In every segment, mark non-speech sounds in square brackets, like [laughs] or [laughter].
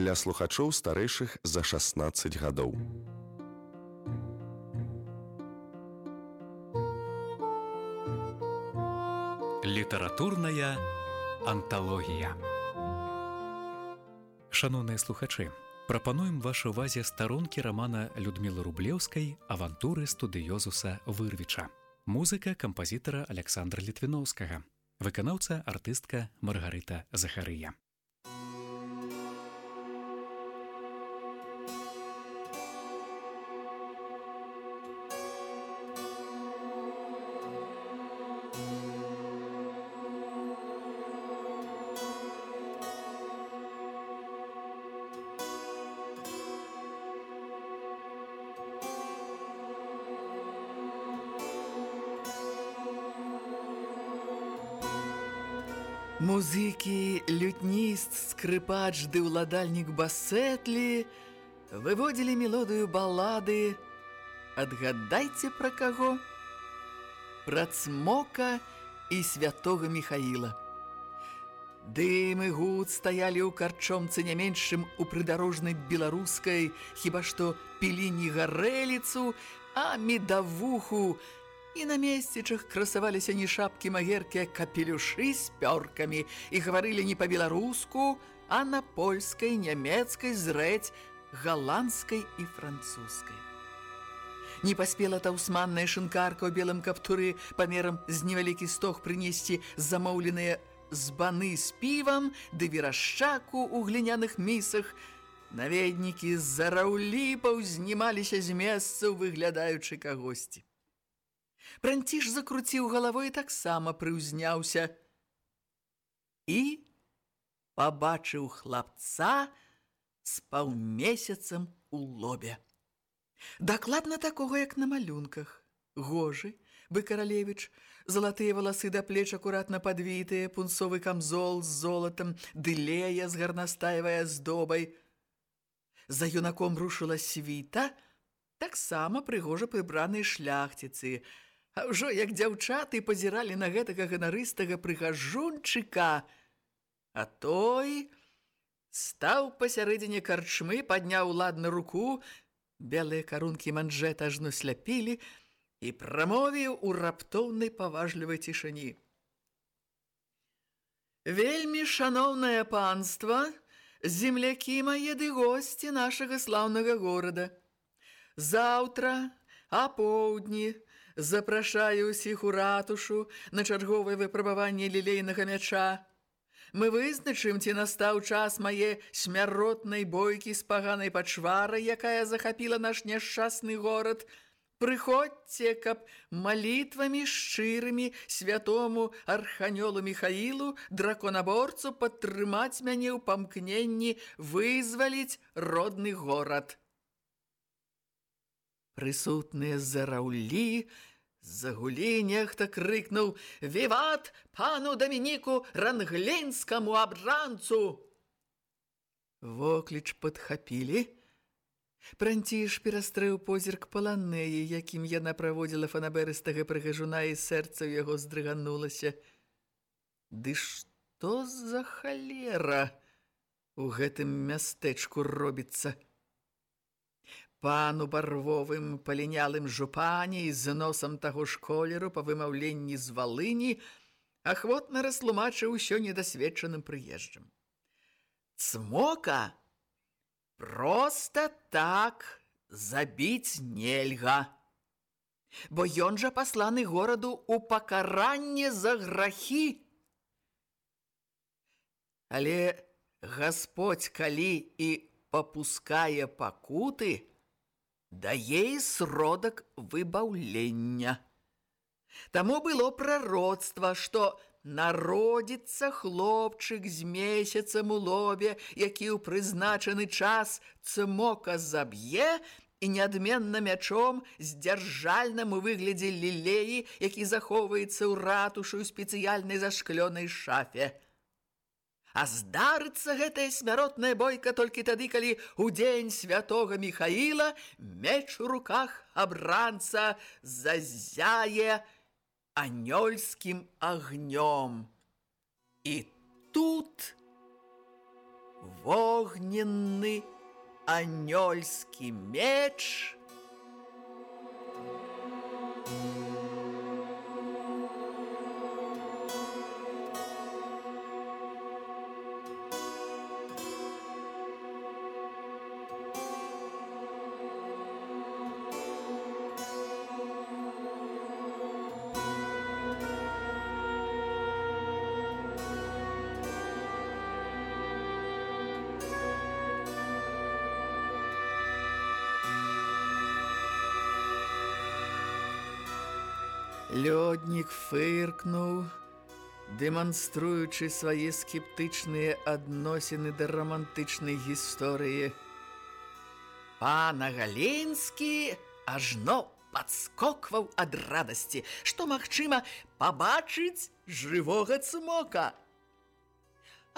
для слухачоў старэйшых за 16 гадоў. Літаратурная анталогія. Шаноўныя слухачы, прапануем вашай увазе старонкі рамана Людмілы Рублеўскай авантуры студыёзуса Вырвіча. Музыка кампазітара Александра Літвіноўскага. Выканаўца артыстка Маргарыта Захарыя. Музыкі, лютніст, скрыпач ды ўладальнік басетлі выводзілі мелодыю балады. Адгадайце пра каго? Пра цмока і святога Михаіла. Дым і гуд стаялі ў карчомцы не меншым у прыдарожнай беларускай, хіба што пілі не гарэліцу, а медавуху, І на месцічах красаваліся не шапкі магеркі, а капелюшы з пёркамі і гаварылі не па-беларуску, а на польскай, нямецкай, зрэць, галандскай і французскай. Не паспела таўсманная шынкарка ў белым каптуры памерам з невялікі стог прынесці замоўленыя збаны з півам ды верашчаку ў гліняных місах, наведнікі з-за раўліпаў знімаліся з месцаў, выглядаючы кагосьці. Пранціш закруціў галавой і таксама прыўзняўся і пабачыў хлапца з паўмесяцам у лобе. Дакладна такога, як на малюнках. Гожы, бы каралевіч, залатыя валасы да плеч акуратна падвітыя, пунцовы камзол з золатам, дылея з гарнастаевай аздобай. За юнаком рушыла світа, таксама прыгожа прыбраныя шляхціцы – А ўжо як дзяўчаты пазіралі на гэтага ганарыстага прыгажунчыка, а той стаў пасярэдзіне карчмы, падняў ладна руку, белыя карункі манжэта ажно сляпілі і прамовіў у раптоўнай паважлівай цішыні. Вельмі шаноўнае панства, землякі мае ды госці нашага слаўнага горада. Заўтра, а поўдні, запрашаю ўсіх у ратушу на чарговае выпрабаванне лілейнага мяча. Мы вызначым, ці настаў час мае смяротнай бойкі з паганай пачварай, якая захапіла наш няшчасны горад. Прыходзьце, каб малітвамі шчырымі святому арханёлу Михаілу, драконаборцу, падтрымаць мяне ў памкненні вызваліць родны горад. Прысутныя зараўлі, загулі нехта крыкнуў «Віват пану Дамініку ранглінскаму абранцу!» Вокліч падхапілі. Пранціш перастрэў позірк паланеі, якім яна праводзіла фанаберыстага прыгажуна і сэрца ў яго здрыганулася. Ды што за халера у гэтым мястэчку робіцца? Пану барвовым палінялым жупане з носам таго ж колеру па вымаўленні з валыні ахвотна растлумачыў усё недасведчаным прыезджам. Цмока проста так забіць нельга, бо ён жа пасланы гораду ў пакаранне за грахі. Але Гасподь калі і папускае пакуты, дае і сродак выбаўлення. Таму было прароцтва, што народзіцца хлопчык з месяцам у лобе, які ў прызначаны час цмока заб'е і неадменна мячом з дзяржальным у выглядзе лілеі, які захоўваецца ў ратушу ў спецыяльнай зашклёнай шафе. А здарыцца гэтая смяротная бойка толькі тады, калі ў дзень святога Михаіла меч у руках абранца зазяе анёльскім агнём. І тут вогненны анёльскі меч. Лёднік фыркнуў, дэманструючы свае скептычныя адносіны да рамантычнай гісторыі. Пана Галінскі ажно падскокваў ад радасці, што, магчыма, пабачыць жывога цмока.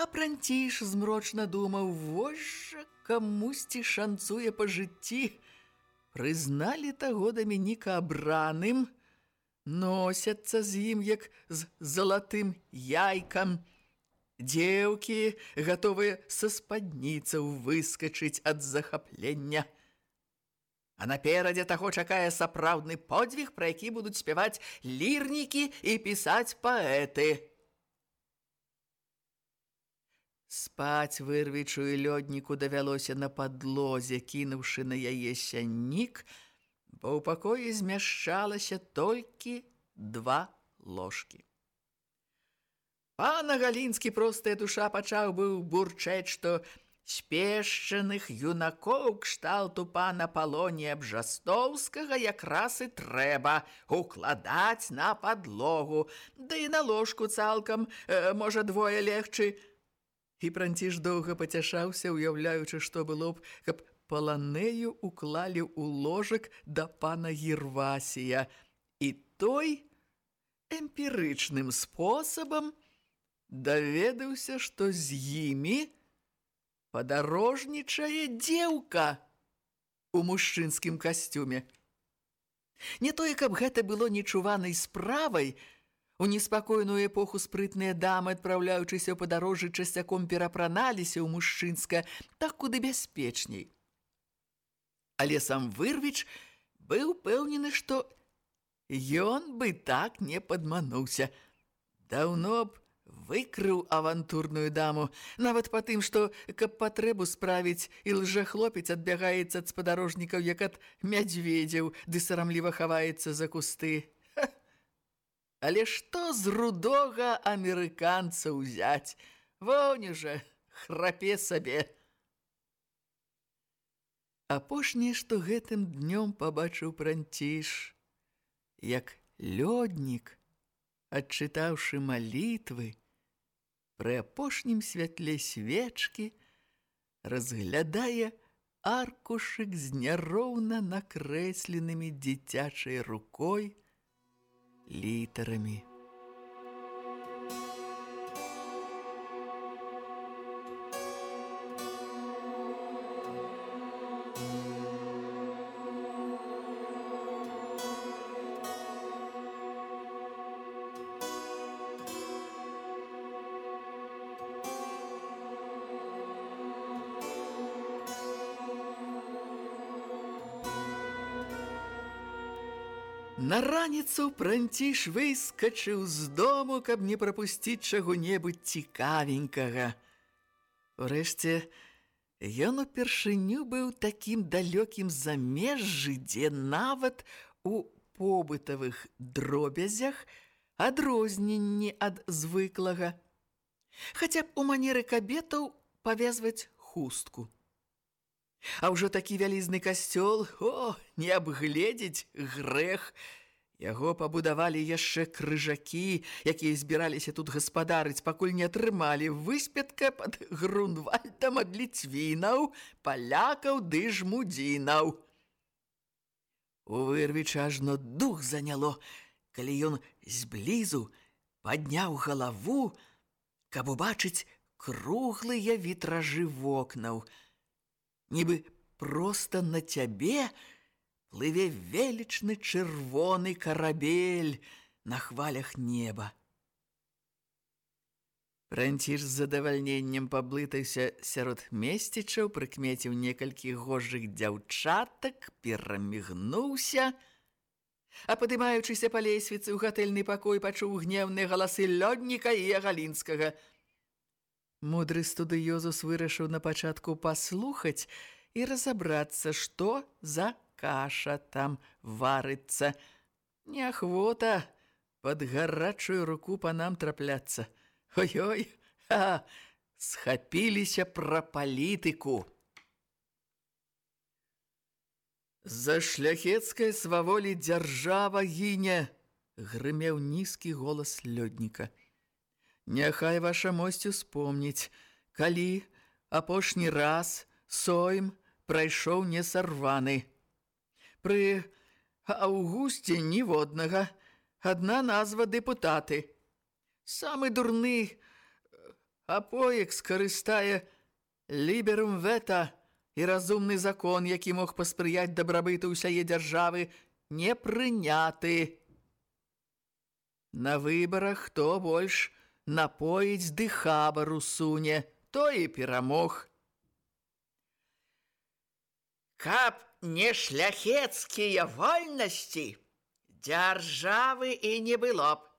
А пранціш змрочна думаў, вось жа камусьці шанцуе па жыцці. Прызналі таго Дамініка абраным – носяцца з ім, як з залатым яйкам. Дзеўкі, гатовыя са спадніцаў выскачыць ад захаплення. А наперадзе таго чакае сапраўдны подзвіг, пра які будуць спяваць лірнікі і пісаць паэты. Спаць вырвічу і лёдніку давялося на падлозе, кінуўшы на яе сяннік – бо ў пакоі змяшчалася толькі два ложкі. Пана Галінскі простая душа пачаў быў бурчэць, што спешчаных юнакоў кшталту пана Палонія Бжастоўскага якраз і трэба укладаць на падлогу, да і на ложку цалкам, э, можа, двое легчы. І пранціш доўга пацяшаўся, уяўляючы, што было б, каб паланею уклалі ў ложак да пана Гервасія, і той эмпірычным спосабам даведаўся, што з імі падарожнічае дзеўка у мужчынскім касцюме. Не тое, каб гэта было нечуванай справай, У неспакойную эпоху спрытныя дамы, адпраўляючыся ў падарожжы часцяком перапраналіся ў мужчынска, так куды бяспечней але сам вырвіч быў пэўнены, што ён бы так не падмануўся. Даўно б выкрыў авантурную даму, нават па тым, што, каб патрэбу справіць, і лжахлопец адбягаецца ад спадарожнікаў, як ад мядзведзяў, ды сарамліва хаваецца за кусты. Але што з рудога амерыканца ўзяць? Воўню жа, храпе сабе. Апошняе, што гэтым днём пабачыў пранціш, як лёднік, адчытаўшы малітвы, пры апошнім святле свечкі, разглядае аркушык з няроўна накрэсленымі дзіцячай рукой літарамі. Раніцу пранціш выскачыў з дому, каб не прапусціць чаго-небудзь цікавенькага. Урэшце, ён упершыню быў такім далёкім замежжы, дзе нават у побытавых дробязях адрозненні ад звыклага. Хаця б у манеры кабетаў павязваць хустку. А ўжо такі вялізны касцёл, о, не абгледзець грэх. Яго пабудавалі яшчэ крыжакі, якія збіраліся тут гаспадарыць, пакуль не атрымалі выспетка пад грунвальтам ад ліцвінаў, палякаў ды жмудзінаў. У вырвіча ажно дух заняло, калі ён зблізу падняў галаву, каб убачыць круглыя вітражы вокнаў – нібы проста на цябе плыве велічны чырвоны карабель на хвалях неба. Франціш з задавальненнем паблытаўся сярод месцічаў, прыкмеціў некалькі гожых дзяўчатак, перамігнуўся, а падымаючыся па лесвіцы ў гатэльны пакой пачуў гневныя галасы лёдніка і агалінскага. Мудры студыёзус вырашыў на пачатку паслухаць і разабрацца, што за каша там варыцца. Неахвота пад гарачую руку па нам трапляцца. Ой-ой, ха, схапіліся пра палітыку. За шляхецкай сваволі дзяржава гіне, грымеў нізкі голас лёдніка. Няхай ваша мосць успомніць, калі апошні раз сойм прайшоў несарваны. Пры аўгусце ніводнага, адна назва дэпутаты – Самы дурны э, апоек скарыстае ліберум вета і разумны закон, які мог паспрыяць дабрабыту ўсяе дзяржавы, не прыняты. На выбарах хто больш напоіць дыхабару суне, то і перамог. Каб не шляхецкія вольнасці, дзяржавы і не было б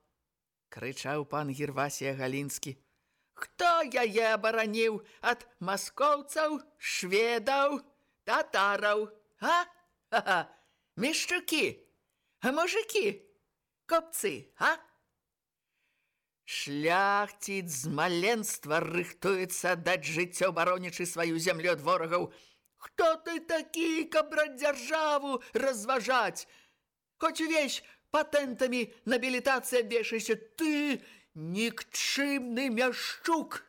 крычаў пан Гервасія Галінскі. Хто яе абараніў ад маскоўцаў, шведаў, татараў, а? Ха-ха, мішчукі, а мужыкі, копцы, а? Шляхціц з маленства рыхтуецца даць жыццё баронічы сваю зямлю ад ворагаў. Хто ты такі, каб браць дзяржаву, разважаць? Хоць увесь патэнтамі на білітацыі абвешайся, ты нікчымны мяшчук.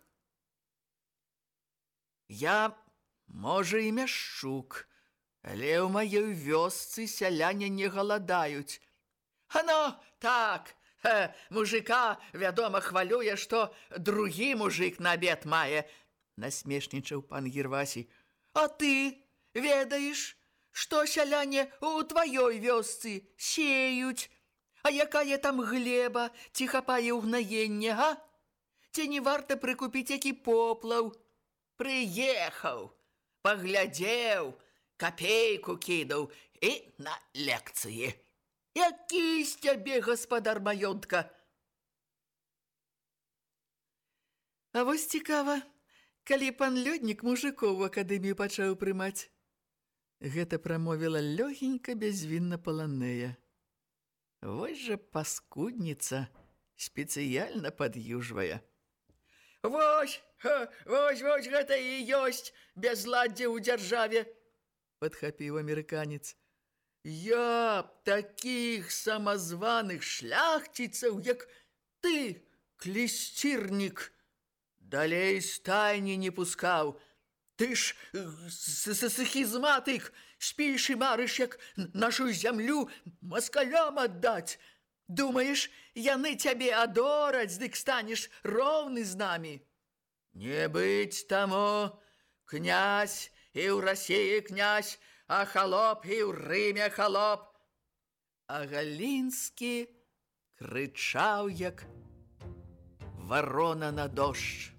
Я, можа, і мяшчук, але ў маёй вёсцы сяляне не галадаюць. Ано, так, ха, мужика, вядома, хвалюе, што другі мужик на абед мае, насмешнічаў пан Гервасій. А ты ведаеш, што сяляне ў тваёй вёсцы сеюць, А якая там глеба, ці хапае ўгнаенне, га? Ці не варта прыкупіць які поплаў? Прыехаў, паглядзеў, капейку кідаў і на лекцыі. Які з цябе, гаспадар маёнтка? А вось цікава, калі пан лёднік мужикоў у акадэмію пачаў прымаць. Гэта прамовіла лёгенька бязвінна паланея. Вось жа паскудніца спецыяльна пад'южвае. Вось, ха, вось, вось гэта і ёсць бязладдзе ў дзяржаве, падхапіў амерыканец. Я б такіх самазваных шляхціцаў, як ты, клісцірнік, далей стайні не пускаў. Ты ж схізматык, спіш і марыш, як нашу зямлю маскалям аддаць. Думаеш, яны цябе адораць, дык станеш роўны з намі. Не быць таму, князь і ў рассеі князь, а халоп і ў рыме халоп. А Галінскі крычаў, як варона на дождж.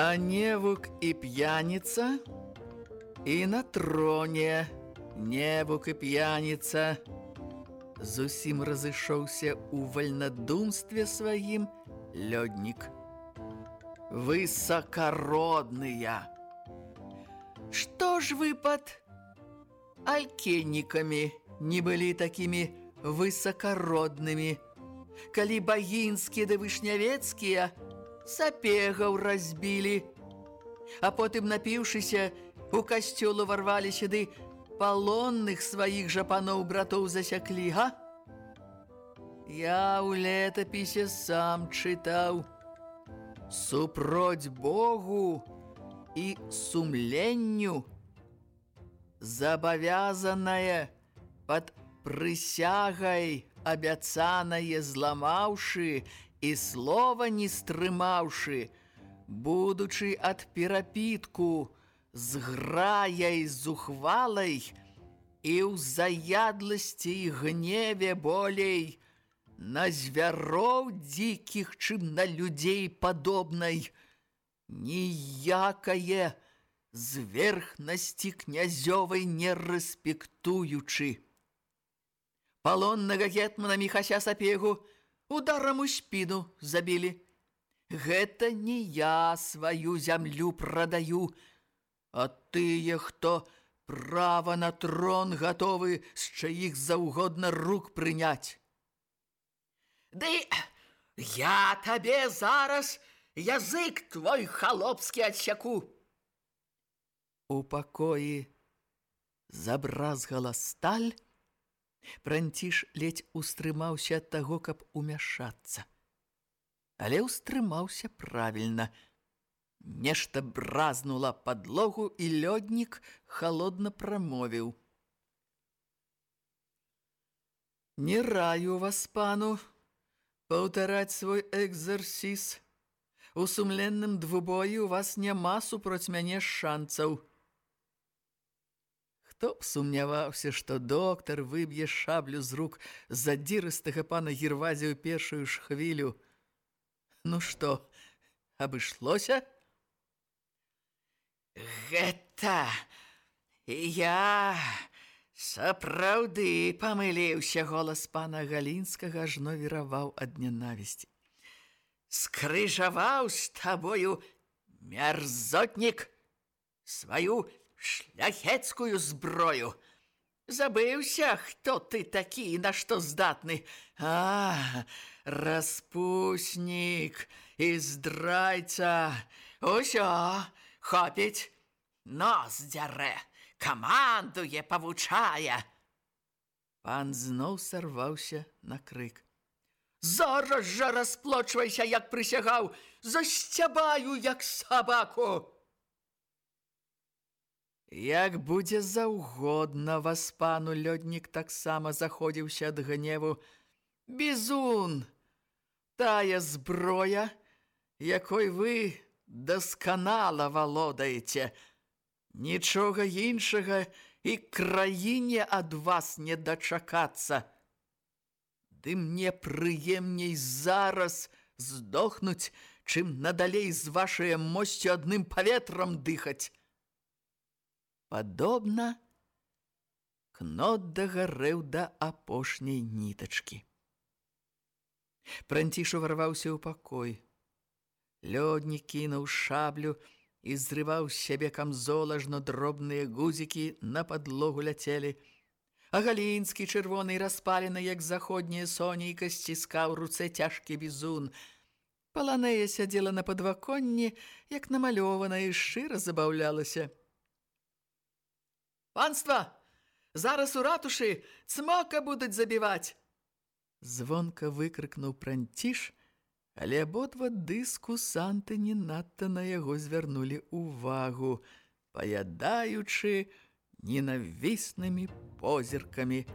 А невук і п'яніца і на троне невук і п'яніца зусім разышоўся ў вальнадумстве сваім лёднік. Высакародныя. Што ж вы пад алькеннікамі не былі такімі высакароднымі, калі багінскія да вышнявецкія – сапегаў разбілі. А потым, напіўшыся, у касцёл уварвалі сюды палонных сваіх жа паноў братоў засяклі, га? я ў летапісе сам чытаў. Супроць Богу і сумленню забавязанае пад прысягай абяцанае зламаўшы і слова не стрымаўшы, будучы ад перапітку з граяй зухвалай і ў заядласці і гневе болей, на звяроў дзікіх, чым на людзей падобнай, ніякае зверхнасці князёвай не рэспектуючы. Палоннага гетмана Міхася Сапегу ударам у спіну забілі. Гэта не я сваю зямлю прадаю, а тыя, хто права на трон гатовы з чаіх заўгодна рук прыняць. Ды я табе зараз язык твой халопскі адсяку. У пакоі забразгала сталь, Пранціш ледзь устрымаўся ад таго, каб умяшацца. Але ўстрымаўся правільна. Нешта бразнула падлогу, і лёднік халодна прамовіў. Не раю вас, пану, паўтараць свой экзерсіс. У сумленным двубоі у вас няма супроць мяне шанцаў. Хто б сумняваўся, што доктар выб'е шаблю з рук задзірыстага пана Гервазію першую ж хвілю. Ну што, абышлося? Гэта я сапраўды памыліўся голас пана Галінскага ажно віраваў ад нянавісці. Скрыжаваў з табою мерзотнік сваю шляхецкую зброю. Забыўся, хто ты такі і на што здатны. А, распуснік і здрайца. Усё, хопіць, нос дзярэ, камандуе, павучае. Пан зноў сарваўся на крык. Зараз жа расплочвайся, як прысягаў, засцябаю, як сабаку. Як будзе заўгодна вас, пану лёднік таксама заходзіўся ад гневу. Бізун, тая зброя, якой вы дасканала валодаеце, нічога іншага і краіне ад вас не дачакацца. Ды мне прыемней зараз здохнуць, чым надалей з вашай мосцю адным паветрам дыхаць. Падобна, кнот дагарэў да апошняй нітачкі. Пранціш уварваўся ў пакой. Лёднік кінуў шаблю і зрываў з сябе камзолажно дробныя гузікі на падлогу ляцелі. А галінскі чырвоны распалены, як заходняя сонейка, сціскаў руцэ цяжкі бізун. Паланея сядзела на падваконні, як намалёвана і шчыра забаўлялася. Панства, зараз у ратушы цмока будуць забіваць. Звонка выкрыкнуў пранціш, але абодва дыскусанты не надта на яго звярнулі ўвагу, паядаючы ненавіснымі позіркамі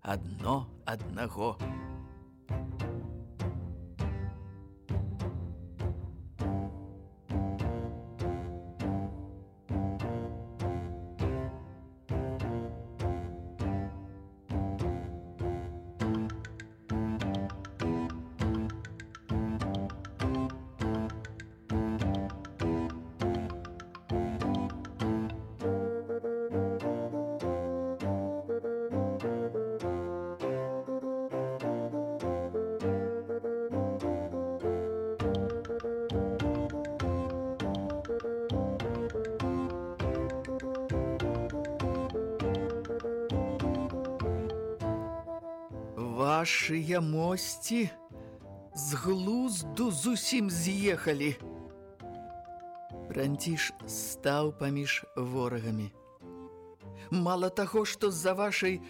адно аднаго. Вашыя мосці з глузду зусім з'ехалі. Бранціш стаў паміж ворагамі. Мала таго, што з-за вашай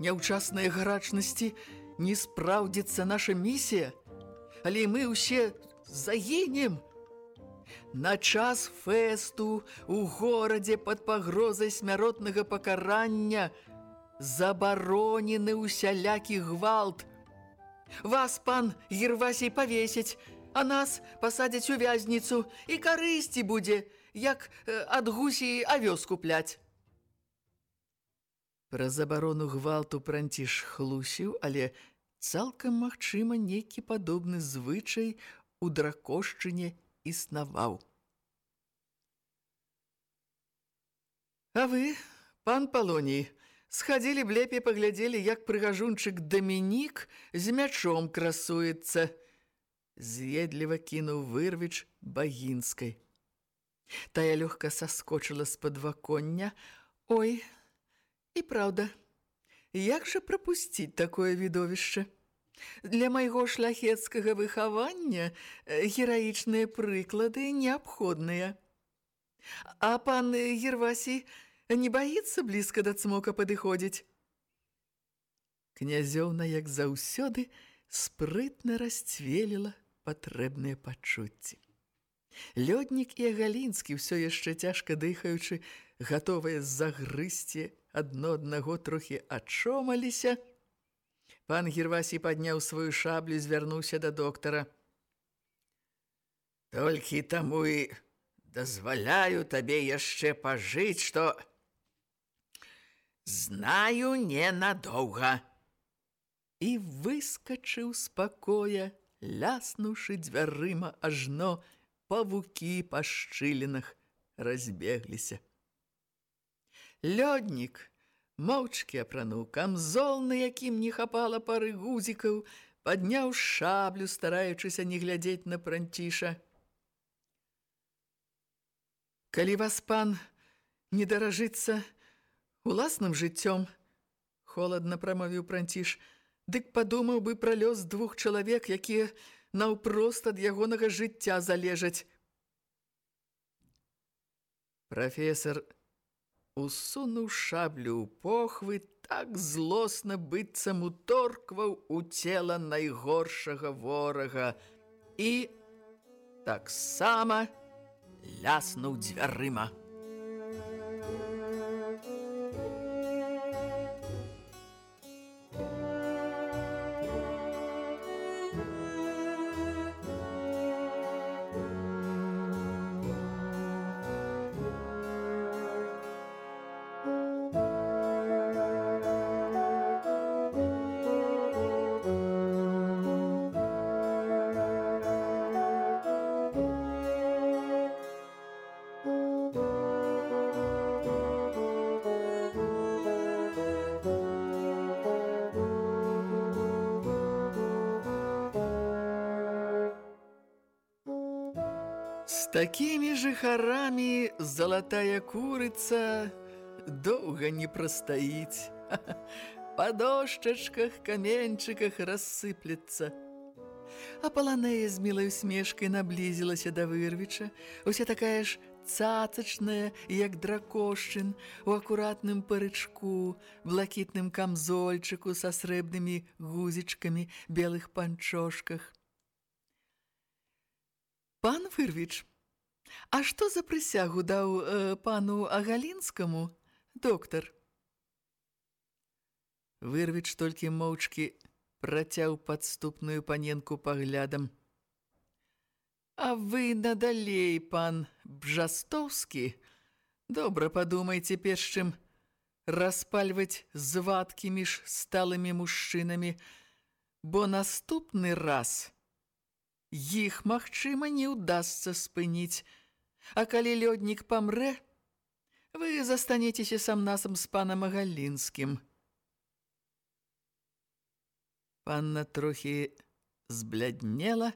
няўчаснай гарачнасці не спраўдзіцца наша місія, але мы ўсе загінем. На час фэсту у горадзе пад пагрозай смяротнага пакарання забаронены ўсялякі гвалт. Вас, пан Гервасій, павесяць, а нас пасадзяць у вязніцу і карысці будзе, як ад гусі авёс купляць. Пра забарону гвалту пранціш хлусіў, але цалкам магчыма нейкі падобны звычай у дракошчыне існаваў. А вы, пан Палоній, схадзілі б лепей паглядзелі, як прыгажунчык Дамінік з мячом красуецца. З'едліва кінуў вырвіч багінскай. Тая лёгка саскочыла з падваконня. Ой, і праўда, як жа прапусціць такое відовішча? Для майго шляхецкага выхавання гераічныя прыклады неабходныя. А пан Гервасій не баіцца блізка да цмока падыходзіць? Князёўна, як заўсёды, спрытна расцвеліла патрэбныя пачуцці. Лёднік і Агалінскі, ўсё яшчэ цяжка дыхаючы, гатовыя загрысці адно аднаго трохі ачомаліся, Пан Гервасій падняў сваю шаблю і звярнуўся да доктара. Толькі таму і дазваляю табе яшчэ пажыць, што знаю ненадоўга. І выскачыў з пакоя, ляснуўшы дзвярыма, ажно павукі па шчылінах разбегліся. Лёднік – моўчкі апрануў камзол, на якім не хапала пары гузікаў, падняў шаблю, стараючыся не глядзець на пранціша. Калі вас пан не даражыцца уласным жыццём, холадна прамовіў пранціш, дык падумаў бы пра лёс двух чалавек, якія наўпрост ад ягонага жыцця залежаць. Прафесор усунуў шаблю ў похвы, так злосна быццам уторкваў у цела найгоршага ворага і таксама ляснуў дзвярыма. Такімі жыхарамі залатая курыца доўга не прастаіць. [laughs] Па дошчачках, каменьчыках рассыплецца. А паланея з мілай смешкай наблізілася да вырвіча, уся такая ж цацачная, як дракошчын, у акуратным парычку, блакітным камзольчыку са срэбнымі гузічкамі, белых панчошках. Пан Вырвіч, А што за прысягу даў э, пану Агалінскаму, доктар? Вырвіч толькі моўчкі працяў падступную паненку паглядам. А вы надалей, пан Бжастоўскі, добра падумайце перш чым распальваць звадкі між сталымі мужчынамі, бо наступны раз іх, магчыма, не ўдасца спыніць, А калі лёднік памрэ, вы застанецеся сам-насам з панам Агалінскім. Панна трохі збляднела,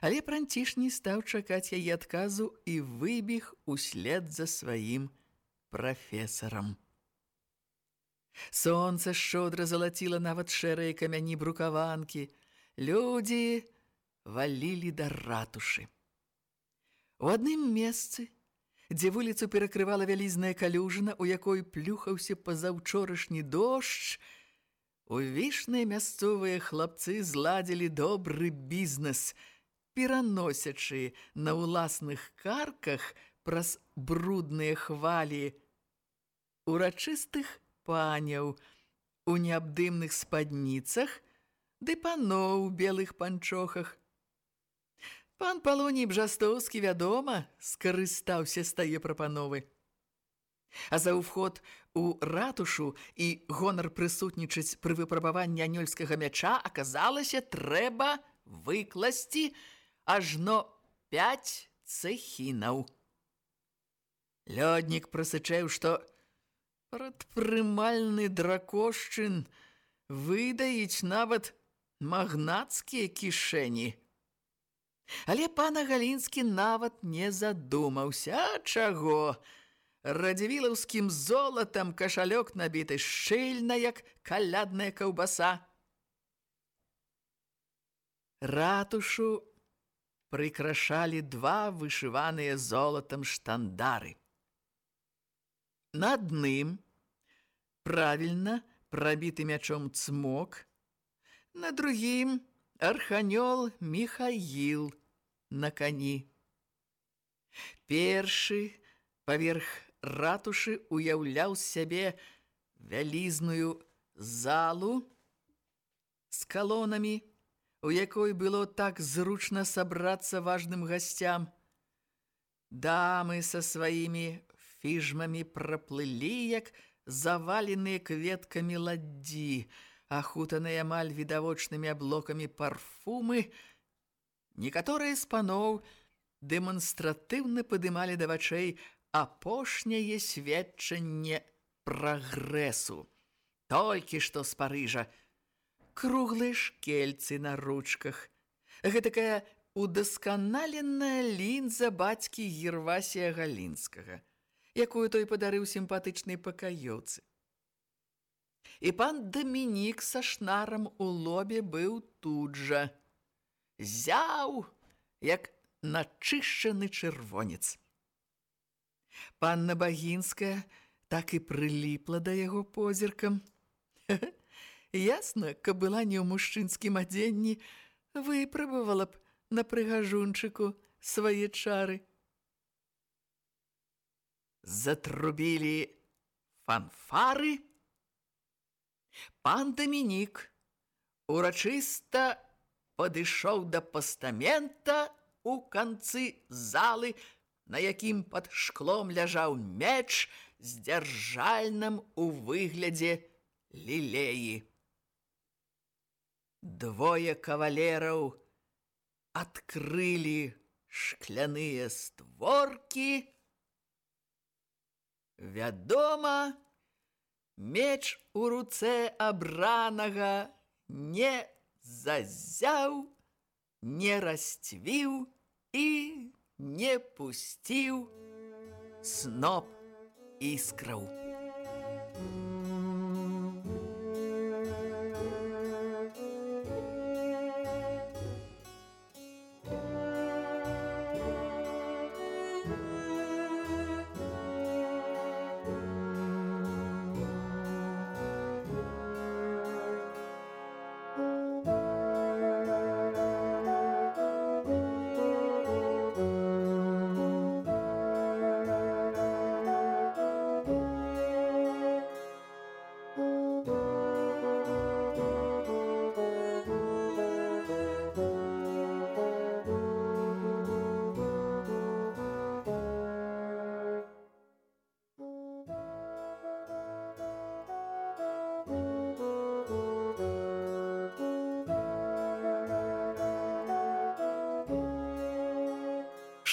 але пранціш не стаў чакаць яе адказу і выбег услед за сваім прафесарам. Сонца шчодра залаціла нават шэрыя камяні брукаванкі. Людзі валілі да ратушы. У адным месцы, дзе вуліцу перакрывала вялізная калюжына, у якой плюхаўся пазаўчорашні дождж, Увішныя мясцовыя хлапцы зладзілі добры бізнес, пераносячы на ўласных карках праз брудныя хвалі урачыстых паняў у неабдымных спадніцах ды паноў у белых панчохах. Пан Палоній Бжастоўскі, вядома, скарыстаўся з тае прапановы. А за ўвход у ратушу і гонар прысутнічаць пры выпрабаванні анёльскага мяча аказалася трэба выкласці ажно пяць цэхінаў. Лёднік прасычэў, што прадпрымальны дракошчын выдаіць нават магнацкія кішэні. Але пана Галінскі нават не задумаўся, чаго. Радзівілаўскім золатам кашалёк набіты шчыльна, як калядная каўбаса. Ратушу прыкрашалі два вышываныя золатам штандары. На адным правільна прабіты мячом цмок, на другім арханёл Михаіл на кані. Першы паверх ратушы уяўляў сябе вялізную залу з калонамі, у якой было так зручна сабрацца важным гасцям. Дамы са сваімі фіжмамі праплылі, як заваленыя кветкамі ладдзі, ахутаныя амаль відавочнымі аблокамі парфумы. Некаторыя з паноў дэманстратыўна падымалі да вачэй апошняе сведчанне прагрэсу. Толькі што з Парыжа круглыя шкельцы на ручках. Гэтакая удасканаленая лінза бацькі Гервасія Галінскага – якую той падарыў сімпатычнай пакаёцы. І пан Дамінік са шнарам у лобе быў тут жа. Зяў, як начышчаны чырвонец. Панна Багінская так і прыліпла да яго позіркам. Ясна, каб была не ў мужчынскім адзенні, выпрабавала б на прыгажунчыку свае чары затрубілі фанфары. Пан Дамінік урачыста падышоў да пастамента у канцы залы, на якім пад шклом ляжаў меч з дзяржальным у выглядзе лілеі. Двое кавалераў адкрылі шкляныя створкі, Вядома, меч у руцэ абранага не зазяў, не расцвіў і не пусціў сноп іскраў.